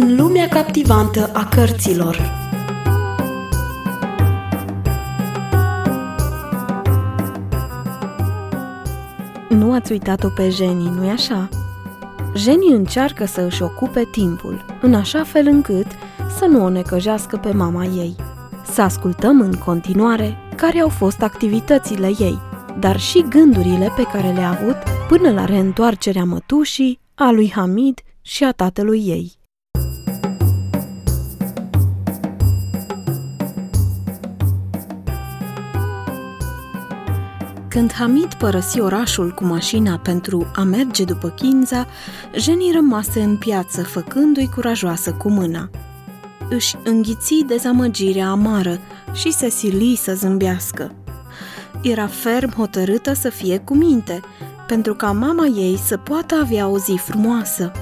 În lumea captivantă a cărților Nu ați uitat-o pe Jenny, nu-i așa? Jenny încearcă să își ocupe timpul, în așa fel încât să nu o necăjească pe mama ei. Să ascultăm în continuare care au fost activitățile ei, dar și gândurile pe care le-a avut până la reîntoarcerea mătușii, a lui Hamid și a tatălui ei. Când Hamid părăsi orașul cu mașina pentru a merge după Kinza, Jenny rămase în piață, făcându-i curajoasă cu mâna. Își înghiți dezamăgirea amară și se sili să zâmbească. Era ferm hotărâtă să fie cu minte, pentru ca mama ei să poată avea o zi frumoasă.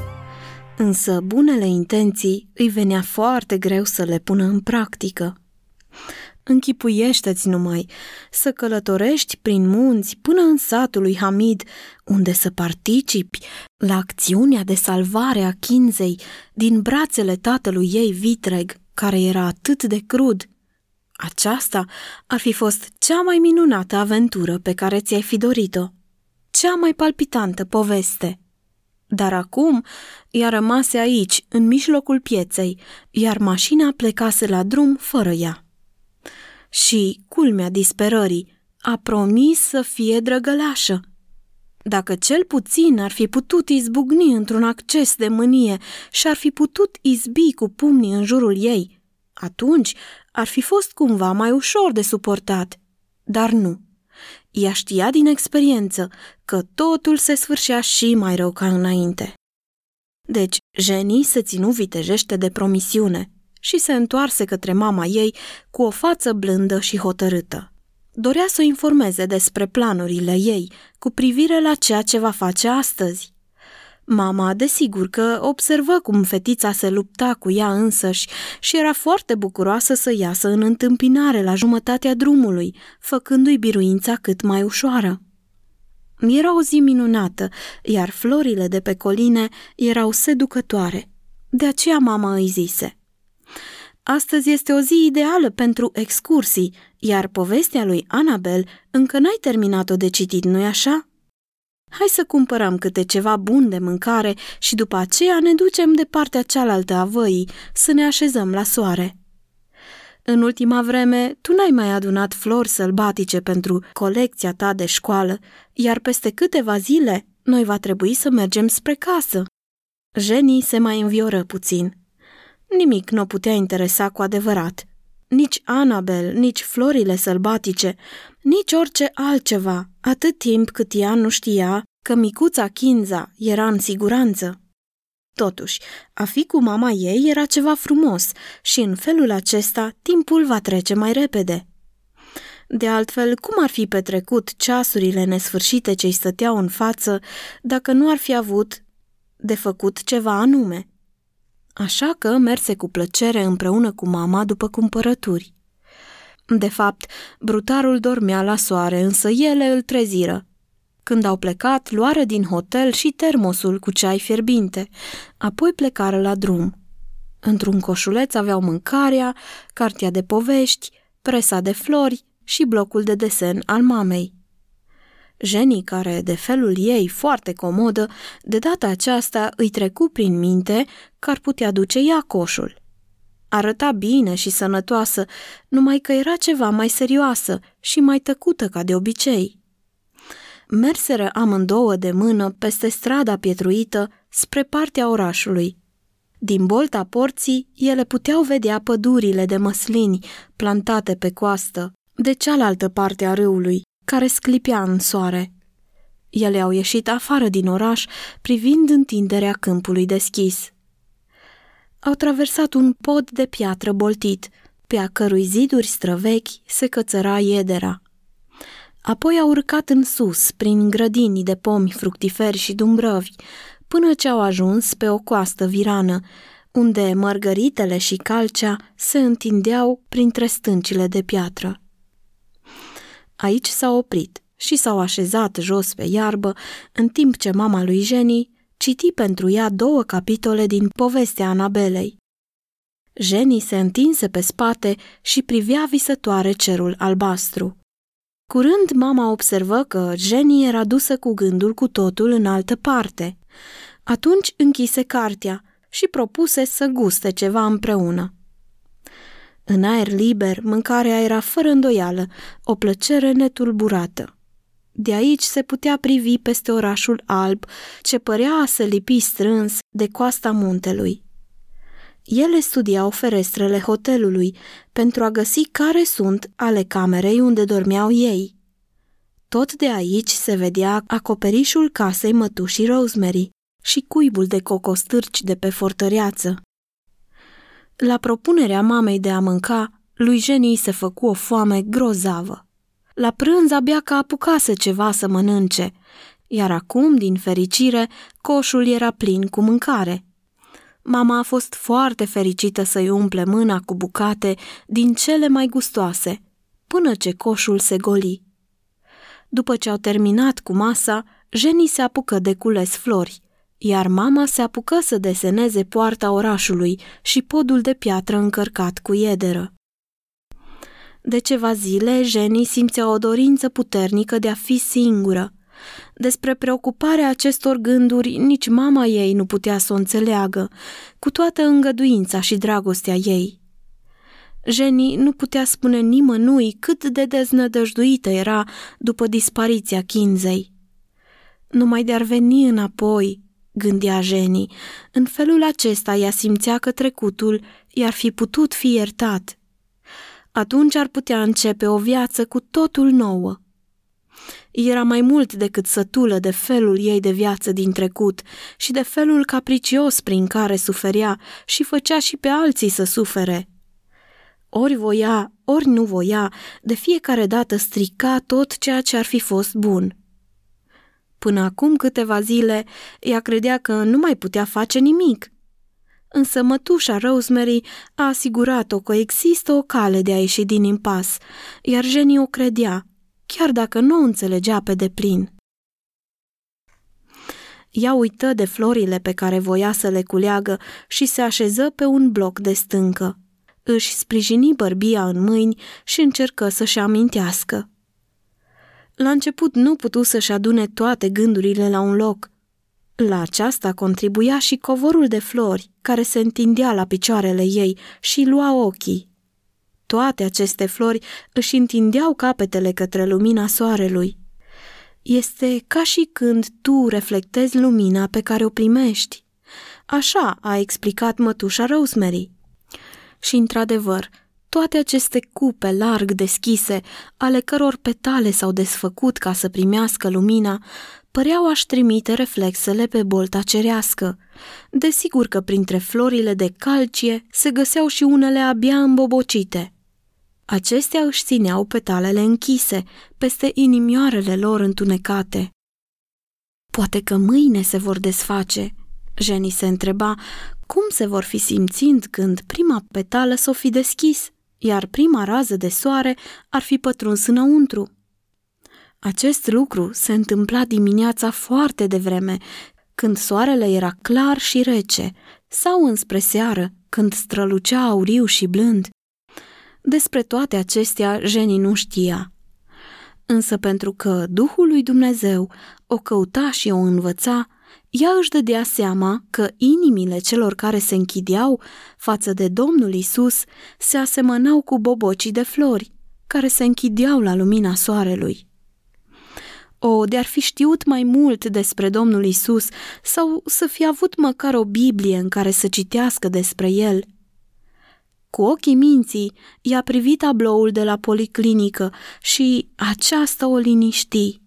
Însă bunele intenții îi venea foarte greu să le pună în practică. Închipuiește-ți numai să călătorești prin munți până în satul lui Hamid, unde să participi la acțiunea de salvare a Chinzei din brațele tatălui ei vitreg, care era atât de crud. Aceasta ar fi fost cea mai minunată aventură pe care ți-ai fi dorit-o, cea mai palpitantă poveste. Dar acum ea rămase aici, în mijlocul pieței, iar mașina plecase la drum fără ea și, culmea disperării, a promis să fie drăgălașă. Dacă cel puțin ar fi putut izbucni într-un acces de mânie și ar fi putut izbi cu pumnii în jurul ei, atunci ar fi fost cumva mai ușor de suportat. Dar nu. Ea știa din experiență că totul se sfârșea și mai rău ca înainte. Deci, Jenny se ținu vitejește de promisiune și se întoarse către mama ei cu o față blândă și hotărâtă. Dorea să o informeze despre planurile ei cu privire la ceea ce va face astăzi. Mama, desigur că observă cum fetița se lupta cu ea însăși și era foarte bucuroasă să iasă în întâmpinare la jumătatea drumului, făcându-i biruința cât mai ușoară. Era o zi minunată, iar florile de pe coline erau seducătoare. De aceea mama îi zise – Astăzi este o zi ideală pentru excursii, iar povestea lui Anabel încă n-ai terminat-o de citit, nu-i așa? Hai să cumpărăm câte ceva bun de mâncare și după aceea ne ducem de partea cealaltă a văii să ne așezăm la soare. În ultima vreme, tu n-ai mai adunat flori sălbatice pentru colecția ta de școală, iar peste câteva zile noi va trebui să mergem spre casă. Jenny se mai învioră puțin – Nimic nu o putea interesa cu adevărat. Nici Anabel, nici florile sălbatice, nici orice altceva, atât timp cât ea nu știa că micuța Kinza era în siguranță. Totuși, a fi cu mama ei era ceva frumos și în felul acesta timpul va trece mai repede. De altfel, cum ar fi petrecut ceasurile nesfârșite ce îi stăteau în față dacă nu ar fi avut de făcut ceva anume? Așa că merse cu plăcere împreună cu mama după cumpărături. De fapt, brutarul dormea la soare, însă ele îl treziră. Când au plecat, luară din hotel și termosul cu ceai fierbinte, apoi plecară la drum. Într-un coșuleț aveau mâncarea, cartea de povești, presa de flori și blocul de desen al mamei. Jenny, care de felul ei foarte comodă, de data aceasta îi trecu prin minte că ar putea duce ea coșul. Arăta bine și sănătoasă, numai că era ceva mai serioasă și mai tăcută ca de obicei. Merseră amândouă de mână peste strada pietruită spre partea orașului. Din bolta porții, ele puteau vedea pădurile de măslini plantate pe coastă, de cealaltă parte a râului, care sclipea în soare. Ele au ieșit afară din oraș, privind întinderea câmpului deschis. Au traversat un pod de piatră boltit, pe a cărui ziduri străvechi se cățăra iedera. Apoi au urcat în sus, prin grădini de pomi fructiferi și dumbrăvi, până ce au ajuns pe o coastă virană, unde mărgăritele și calcea se întindeau printre stâncile de piatră. Aici s-au oprit și s-au așezat jos pe iarbă, în timp ce mama lui Jenny citi pentru ea două capitole din povestea Anabelei. Jenny se întinse pe spate și privea visătoare cerul albastru. Curând mama observă că Jenny era dusă cu gândul cu totul în altă parte. Atunci închise cartea și propuse să guste ceva împreună. În aer liber, mâncarea era fără îndoială, o plăcere netulburată. De aici se putea privi peste orașul alb, ce părea a se lipi strâns de coasta muntelui. Ele studiau ferestrele hotelului pentru a găsi care sunt ale camerei unde dormeau ei. Tot de aici se vedea acoperișul casei mătușii Rosemary și cuibul de cocostârci de pe fortăreață. La propunerea mamei de a mânca, lui Jenny se făcu o foame grozavă. La prânz abia că apucase ceva să mănânce, iar acum, din fericire, coșul era plin cu mâncare. Mama a fost foarte fericită să-i umple mâna cu bucate din cele mai gustoase, până ce coșul se goli. După ce au terminat cu masa, Jenny se apucă de cules flori, iar mama se apucă să deseneze poarta orașului și podul de piatră încărcat cu iederă. De ceva zile, Jenny simțea o dorință puternică de a fi singură. Despre preocuparea acestor gânduri nici mama ei nu putea să o înțeleagă, cu toată îngăduința și dragostea ei. Jenny nu putea spune nimănui cât de deznădăjduită era după dispariția Kinzei. Numai de-ar veni înapoi, gândea Jenny, în felul acesta ea simțea că trecutul i-ar fi putut fi iertat – atunci ar putea începe o viață cu totul nouă. Era mai mult decât sătulă de felul ei de viață din trecut și de felul capricios prin care suferea și făcea și pe alții să sufere. Ori voia, ori nu voia, de fiecare dată strica tot ceea ce ar fi fost bun. Până acum câteva zile, ea credea că nu mai putea face nimic, însă mătușa Rosemary a asigurat-o că există o cale de a ieși din impas, iar Jenny o credea, chiar dacă nu o înțelegea pe deplin. Ea uită de florile pe care voia să le culeagă și se așeză pe un bloc de stâncă. Își sprijini bărbia în mâini și încercă să-și amintească. La început nu putu să-și adune toate gândurile la un loc, la aceasta contribuia și covorul de flori care se întindea la picioarele ei și lua ochii. Toate aceste flori își întindeau capetele către lumina soarelui. Este ca și când tu reflectezi lumina pe care o primești. Așa a explicat mătușa Rosemary. Și, într-adevăr, toate aceste cupe larg deschise, ale căror petale s-au desfăcut ca să primească lumina, păreau aș trimite reflexele pe bolta cerească. Desigur că printre florile de calcie se găseau și unele abia îmbobocite. Acestea își țineau petalele închise, peste inimioarele lor întunecate. Poate că mâine se vor desface, Jenny se întreba, cum se vor fi simțind când prima petală s-o fi deschis, iar prima rază de soare ar fi pătruns înăuntru. Acest lucru se întâmpla dimineața foarte devreme, când soarele era clar și rece, sau înspre seară, când strălucea auriu și blând. Despre toate acestea Jenny nu știa. Însă pentru că Duhul lui Dumnezeu o căuta și o învăța, ea își dădea seama că inimile celor care se închideau față de Domnul Isus se asemănau cu bobocii de flori, care se închideau la lumina soarelui. O, de-ar fi știut mai mult despre Domnul Isus sau să fi avut măcar o Biblie în care să citească despre el. Cu ochii minții, i-a privit tabloul de la policlinică și aceasta o liniști.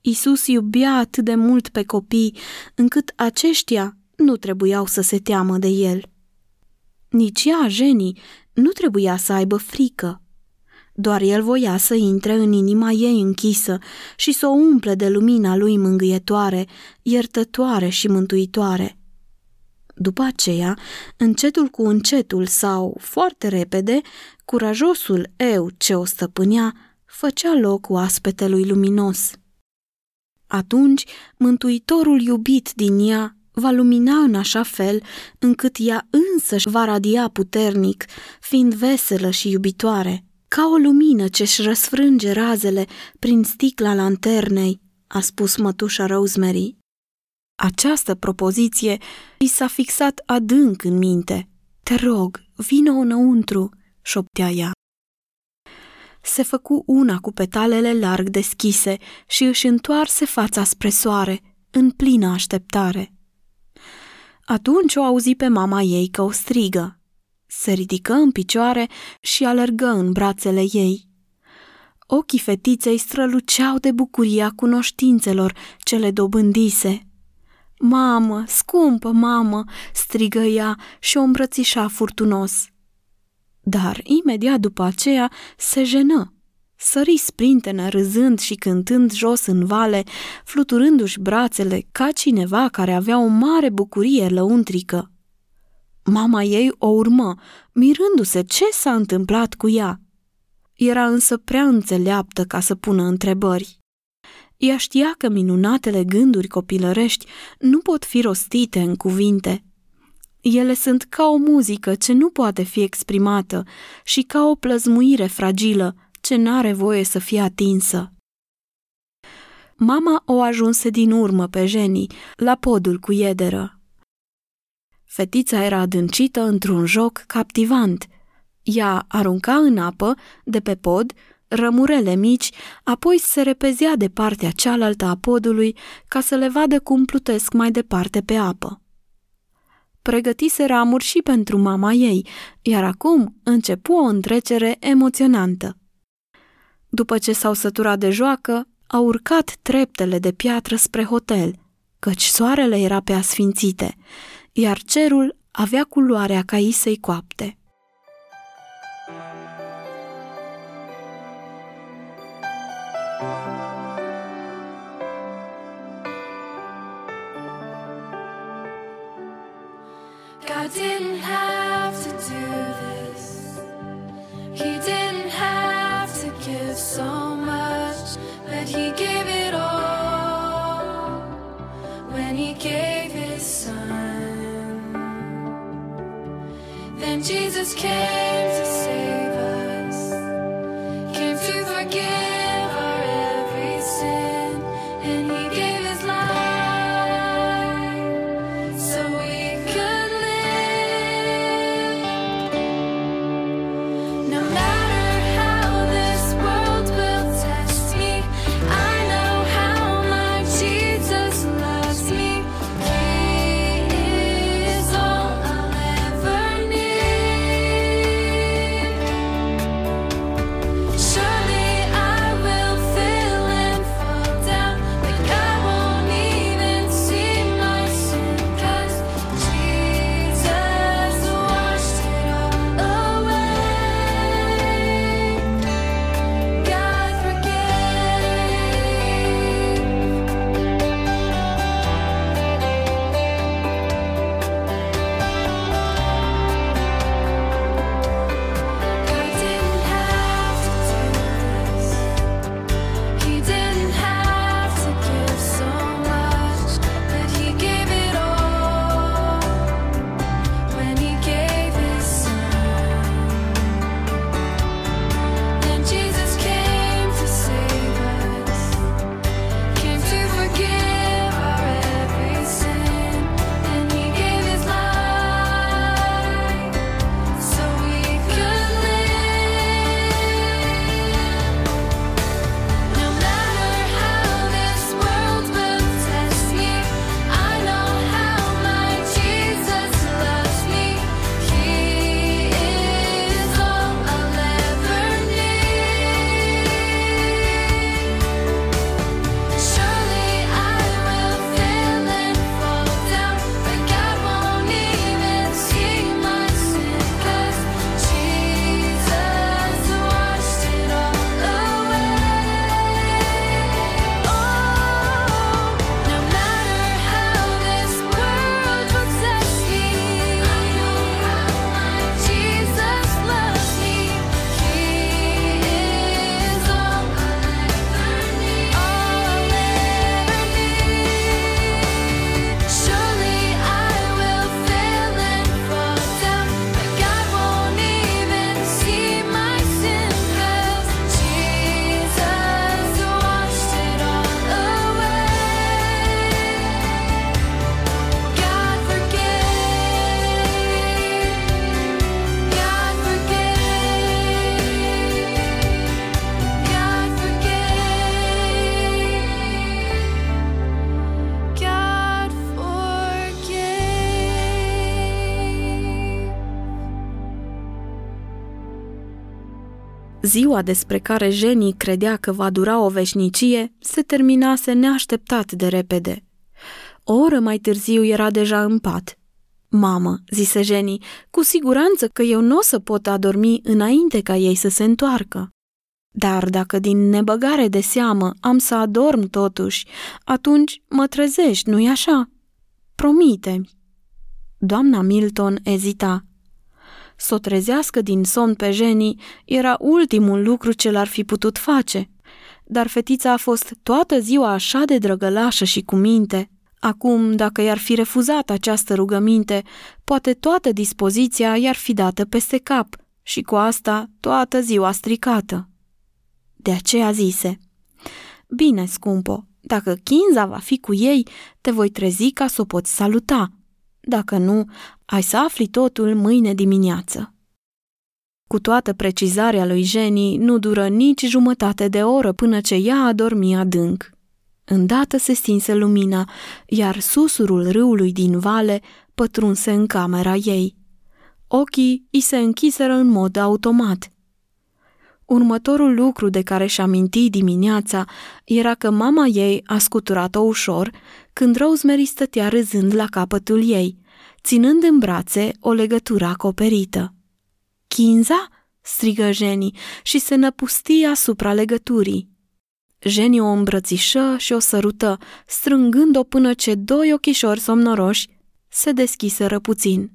Isus iubea atât de mult pe copii, încât aceștia nu trebuiau să se teamă de el. Nici ea, Jenny, nu trebuia să aibă frică. Doar el voia să intre în inima ei închisă și să o umple de lumina lui mângâietoare, iertătoare și mântuitoare. După aceea, încetul cu încetul sau foarte repede, curajosul eu ce o stăpânea făcea loc oaspetelui luminos. Atunci, Mântuitorul iubit din ea va lumina în așa fel încât ea însăși va radia puternic, fiind veselă și iubitoare, ca o lumină ce-și răsfrânge razele prin sticla lanternei, a spus mătușa Rosemary. Această propoziție i s-a fixat adânc în minte. Te rog, vină înăuntru, șoptea ea. Se făcu una cu petalele larg deschise și își întoarse fața spre soare, în plină așteptare. Atunci o auzi pe mama ei că o strigă. Se ridică în picioare și alergă în brațele ei. Ochii fetiței străluceau de bucuria cunoștințelor ce le dobândise. Mamă, scumpă mamă!" strigă ea și o îmbrățișa furtunos. Dar imediat după aceea se jenă. Sări sprintenă, râzând și cântând jos în vale, fluturându-și brațele ca cineva care avea o mare bucurie lăuntrică. Mama ei o urmă, mirându-se ce s-a întâmplat cu ea. Era însă prea înțeleaptă ca să pună întrebări. Ea știa că minunatele gânduri copilărești nu pot fi rostite în cuvinte. Ele sunt ca o muzică ce nu poate fi exprimată și ca o plăzmuire fragilă ce n-are voie să fie atinsă. Mama o ajunse din urmă pe Jenny, la podul cu iederă. Fetița era adâncită într-un joc captivant. Ea arunca în apă, de pe pod, rămurele mici, apoi se repezea de partea cealaltă a podului ca să le vadă cum plutesc mai departe pe apă. Pregătise ramuri și pentru mama ei, iar acum începu o întrecere emoționantă. După ce s-au săturat de joacă, au urcat treptele de piatră spre hotel, căci soarele era pe asfințite, iar cerul avea culoarea caisei coapte. Didn't have to do this. He didn't have to give so much, but He gave it all when He gave His Son. Then Jesus came to Ziua despre care Jenny credea că va dura o veșnicie se terminase neașteptat de repede. O oră mai târziu era deja în pat. Mamă, zise Jenny, cu siguranță că eu nu o să pot adormi înainte ca ei să se întoarcă. Dar dacă din nebăgare de seamă am să adorm totuși, atunci mă trezești, nu-i așa? Promite-mi. Doamna Milton ezita. Să o trezească din somn pe Jenny era ultimul lucru ce l-ar fi putut face. Dar fetița a fost toată ziua așa de drăgălașă și cu minte. Acum, dacă i-ar fi refuzat această rugăminte, poate toată dispoziția i-ar fi dată peste cap și cu asta toată ziua stricată. De aceea zise, Bine, scumpo, dacă Kinza va fi cu ei, te voi trezi ca să o poți saluta. Dacă nu, ai să afli totul mâine dimineață. Cu toată precizarea lui Jenny, nu dură nici jumătate de oră până ce ea a dormit adânc. Îndată se stinse lumina, iar susurul râului din vale pătrunse în camera ei. Ochii îi se închiseră în mod automat – Următorul lucru de care și aminti dimineața era că mama ei a scuturat-o ușor când Rosemary stătea râzând la capătul ei, ținând în brațe o legătură acoperită. Kinza?" strigă Jenny și se năpustie asupra legăturii. Jenny o îmbrățișă și o sărută, strângând-o până ce doi ochișori somnoroși se deschiseră puțin.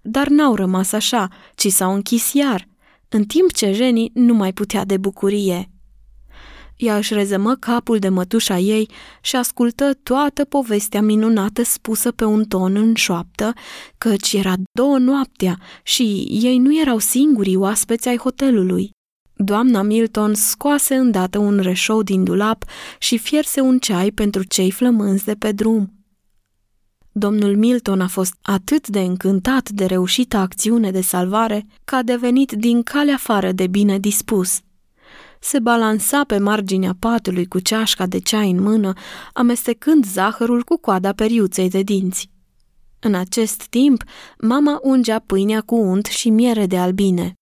Dar n-au rămas așa, ci s-au închis iar – în timp ce Jenny nu mai putea de bucurie. Ea își rezămă capul de mătușa ei și ascultă toată povestea minunată spusă pe un ton în șoaptă, căci era două noaptea și ei nu erau singurii oaspeți ai hotelului. Doamna Milton scoase îndată un reșou din dulap și fierse un ceai pentru cei flămânzi de pe drum. Domnul Milton a fost atât de încântat de reușita acțiune de salvare că a devenit din calea afară de bine dispus. Se balansa pe marginea patului cu ceașca de ceai în mână, amestecând zahărul cu coada periuței de dinți. În acest timp, mama ungea pâinea cu unt și miere de albine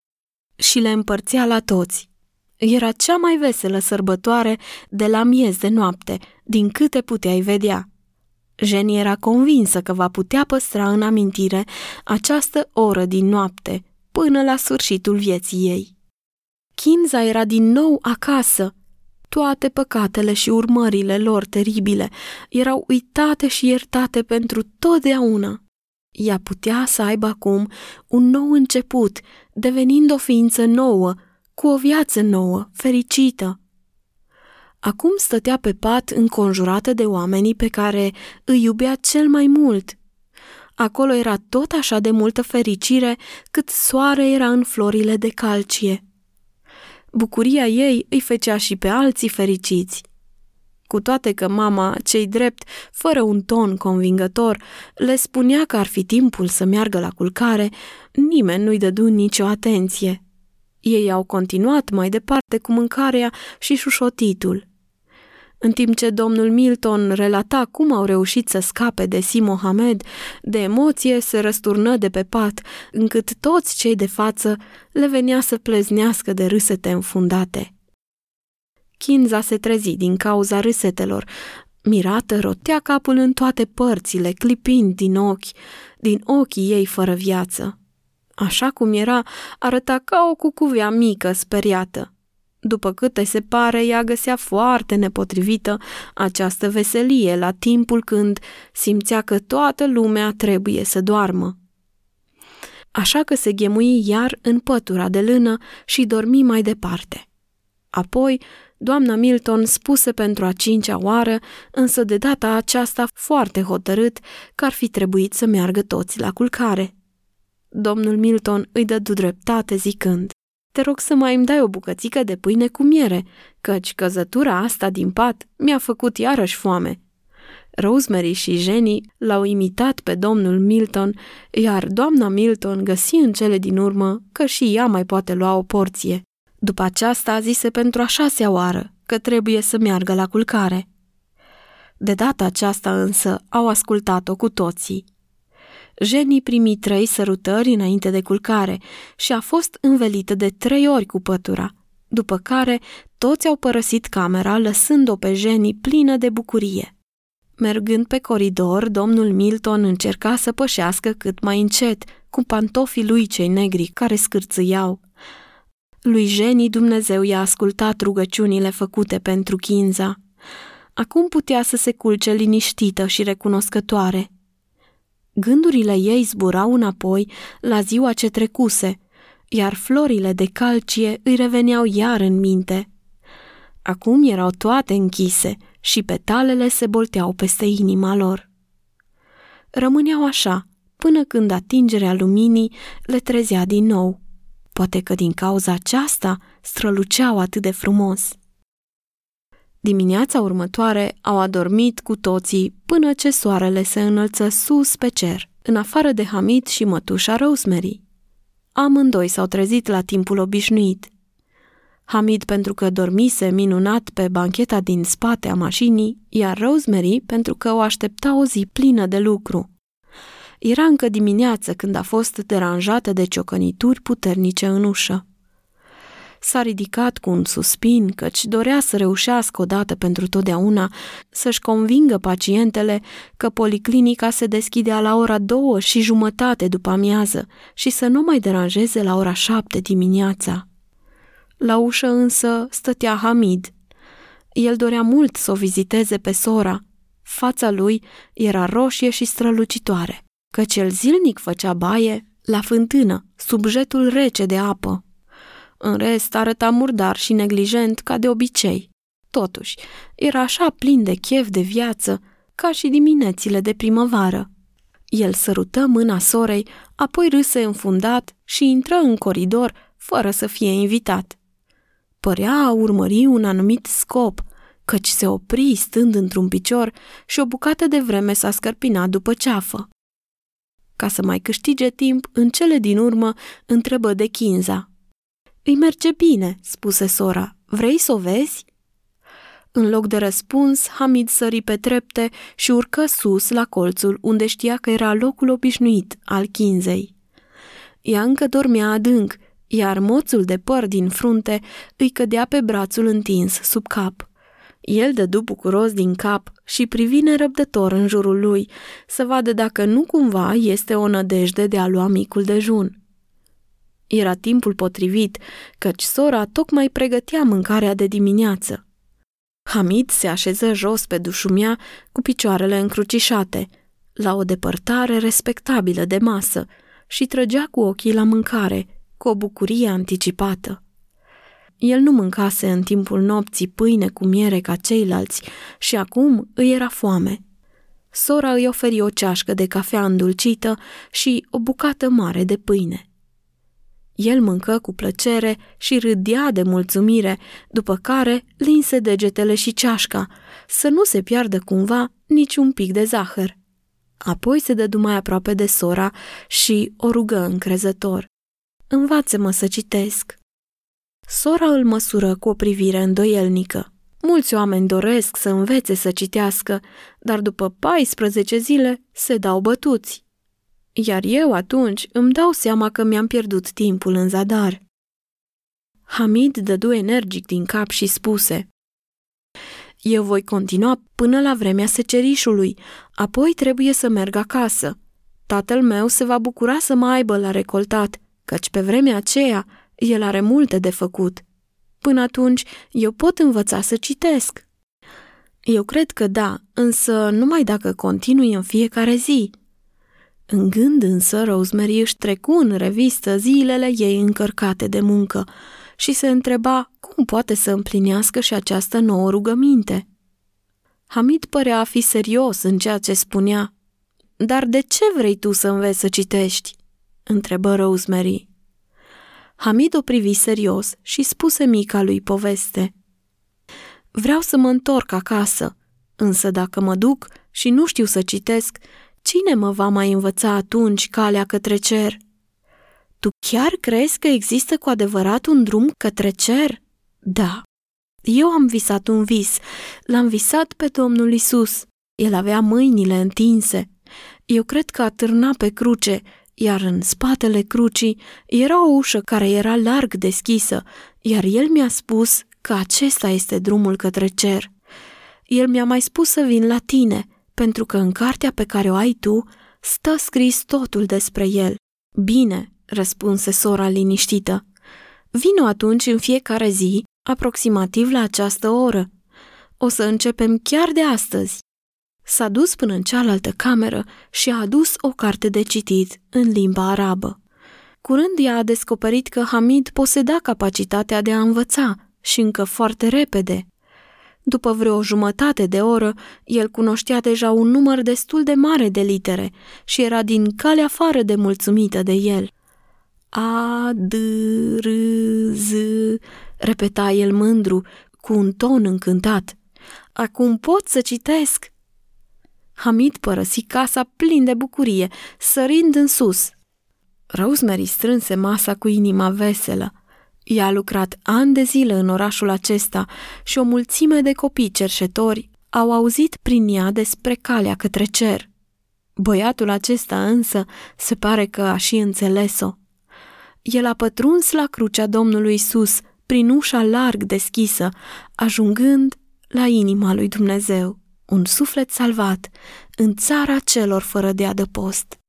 și le împărțea la toți. Era cea mai veselă sărbătoare de la miez de noapte, din câte puteai vedea – Jenny era convinsă că va putea păstra în amintire această oră din noapte până la sfârșitul vieții ei. Kinza era din nou acasă. Toate păcatele și urmările lor teribile erau uitate și iertate pentru totdeauna. Ea putea să aibă acum un nou început, devenind o ființă nouă, cu o viață nouă, fericită. Acum stătea pe pat înconjurată de oamenii pe care îi iubea cel mai mult. Acolo era tot așa de multă fericire cât soare era în florile de calcie. Bucuria ei îi fecea și pe alții fericiți. Cu toate că mama, cei drept, fără un ton convingător, le spunea că ar fi timpul să meargă la culcare, nimeni nu-i dădu nicio atenție. Ei au continuat mai departe cu mâncarea și șușotitul – în timp ce domnul Milton relata cum au reușit să scape de Si Mohamed, de emoție se răsturnă de pe pat, încât toți cei de față le venea să pleznească de râsete înfundate. Kinza se trezi din cauza râsetelor. Mirată rotea capul în toate părțile, clipind din ochi, din ochii ei fără viață. Așa cum era, arăta ca o cucuvea mică, speriată. După câte se pare, ea găsea foarte nepotrivită această veselie la timpul când simțea că toată lumea trebuie să doarmă. Așa că se ghemui iar în pătura de lână și dormi mai departe. Apoi, doamna Milton spuse pentru a cincea oară, însă de data aceasta foarte hotărât că ar fi trebuit să meargă toți la culcare. Domnul Milton îi dădu dreptate zicând, te rog să mai îmi dai o bucățică de pâine cu miere, căci căzătura asta din pat mi-a făcut iarăși foame. Rosemary și Jenny l-au imitat pe domnul Milton, iar doamna Milton găsi în cele din urmă că și ea mai poate lua o porție. După aceasta zise pentru a șasea oară că trebuie să meargă la culcare. De data aceasta însă au ascultat-o cu toții. Jenny primi trei sărutări înainte de culcare și a fost învelită de trei ori cu pătura, după care toți au părăsit camera, lăsând-o pe Jenny plină de bucurie. Mergând pe coridor, domnul Milton încerca să pășească cât mai încet, cu pantofii lui cei negri care scârțâiau. Lui Jenny Dumnezeu i-a ascultat rugăciunile făcute pentru Chinza. Acum putea să se culce liniștită și recunoscătoare. Gândurile ei zburau înapoi la ziua ce trecuse, iar florile de calcie îi reveneau iar în minte. Acum erau toate închise și petalele se bolteau peste inima lor. Rămâneau așa, până când atingerea luminii le trezea din nou. Poate că din cauza aceasta străluceau atât de frumos. Dimineața următoare au adormit cu toții până ce soarele se înălță sus pe cer, în afară de Hamid și mătușa Rosemary. Amândoi s-au trezit la timpul obișnuit. Hamid pentru că dormise minunat pe bancheta din spate a mașinii, iar Rosemary pentru că o aștepta o zi plină de lucru. Era încă dimineață când a fost deranjată de ciocănituri puternice în ușă. S-a ridicat cu un suspin, căci dorea să reușească odată pentru totdeauna să-și convingă pacientele că policlinica se deschidea la ora două și jumătate după amiază și să nu mai deranjeze la ora șapte dimineața. La ușă însă stătea Hamid. El dorea mult să o viziteze pe sora. Fața lui era roșie și strălucitoare, căci el zilnic făcea baie la fântână, sub jetul rece de apă. În rest, arăta murdar și neglijent ca de obicei. Totuși, era așa plin de chef de viață, ca și diminețile de primăvară. El sărută mâna sorei, apoi râse înfundat și intră în coridor fără să fie invitat. Părea a urmări un anumit scop, căci se opri stând într-un picior și o bucată de vreme s-a scărpinat după ceafă. Ca să mai câștige timp, în cele din urmă întrebă de Chinza. Îi merge bine, spuse sora. Vrei să o vezi? În loc de răspuns, Hamid sări pe trepte și urcă sus la colțul unde știa că era locul obișnuit al chinzei. Ea încă dormea adânc, iar moțul de păr din frunte îi cădea pe brațul întins sub cap. El dădu bucuros din cap și privi nerăbdător în jurul lui, să vadă dacă nu cumva este o nădejde de a lua micul dejun. Era timpul potrivit, căci sora tocmai pregătea mâncarea de dimineață. Hamid se așeză jos pe dușumea cu picioarele încrucișate, la o depărtare respectabilă de masă, și trăgea cu ochii la mâncare, cu o bucurie anticipată. El nu mâncase în timpul nopții pâine cu miere ca ceilalți și acum îi era foame. Sora îi oferi o ceașcă de cafea îndulcită și o bucată mare de pâine. El mâncă cu plăcere și râdea de mulțumire, după care linse degetele și ceașca, să nu se piardă cumva nici un pic de zahăr. Apoi se dădu mai aproape de sora și o rugă încrezător. Învață-mă să citesc. Sora îl măsură cu o privire îndoielnică. Mulți oameni doresc să învețe să citească, dar după 14 zile se dau bătuți. Iar eu atunci îmi dau seama că mi-am pierdut timpul în zadar. Hamid dădu energic din cap și spuse Eu voi continua până la vremea secerișului, apoi trebuie să merg acasă. Tatăl meu se va bucura să mă aibă la recoltat, căci pe vremea aceea el are multe de făcut. Până atunci, eu pot învăța să citesc. Eu cred că da, însă numai dacă continui în fiecare zi – în gând însă, Rosemary își trecu în revistă zilele ei încărcate de muncă și se întreba cum poate să împlinească și această nouă rugăminte. Hamid părea a fi serios în ceea ce spunea. Dar de ce vrei tu să înveți să citești?" întrebă Rosemary. Hamid o privi serios și spuse mica lui poveste. Vreau să mă întorc acasă, însă dacă mă duc și nu știu să citesc, Cine mă va mai învăța atunci calea către cer? Tu chiar crezi că există cu adevărat un drum către cer? Da. Eu am visat un vis. L-am visat pe Domnul Isus. El avea mâinile întinse. Eu cred că atârna pe cruce, iar în spatele crucii era o ușă care era larg deschisă, iar el mi-a spus că acesta este drumul către cer. El mi-a mai spus să vin la tine, pentru că în cartea pe care o ai tu stă scris totul despre el. Bine, răspunse sora liniștită. Vino atunci în fiecare zi, aproximativ la această oră. O să începem chiar de astăzi. S-a dus până în cealaltă cameră și a adus o carte de citit în limba arabă. Curând ea a descoperit că Hamid poseda capacitatea de a învăța și încă foarte repede. După vreo jumătate de oră, el cunoștea deja un număr destul de mare de litere și era din calea afară de mulțumită de el. A, D, R, Z, repeta el mândru, cu un ton încântat. Acum pot să citesc. Hamid părăsi casa plin de bucurie, sărind în sus. Rosemary strânse masa cu inima veselă. Ea a lucrat ani de zile în orașul acesta și o mulțime de copii cerșetori au auzit prin ea despre calea către cer. Băiatul acesta însă se pare că a și înțeles-o. El a pătruns la crucea Domnului Isus prin ușa larg deschisă, ajungând la inima lui Dumnezeu, un suflet salvat în țara celor fără de adăpost.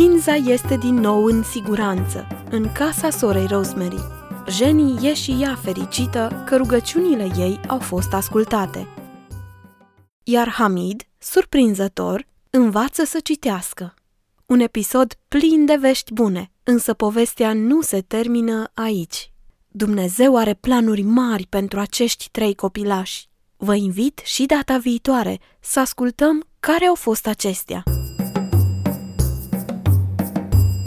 Kinza este din nou în siguranță, în casa sorei Rosemary. Jenny e și ea fericită că rugăciunile ei au fost ascultate. Iar Hamid, surprinzător, învață să citească. Un episod plin de vești bune, însă povestea nu se termină aici. Dumnezeu are planuri mari pentru acești trei copilași. Vă invit și data viitoare să ascultăm care au fost acestea.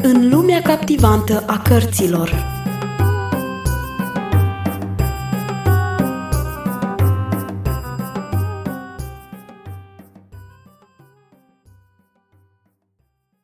În lumea captivantă a cărților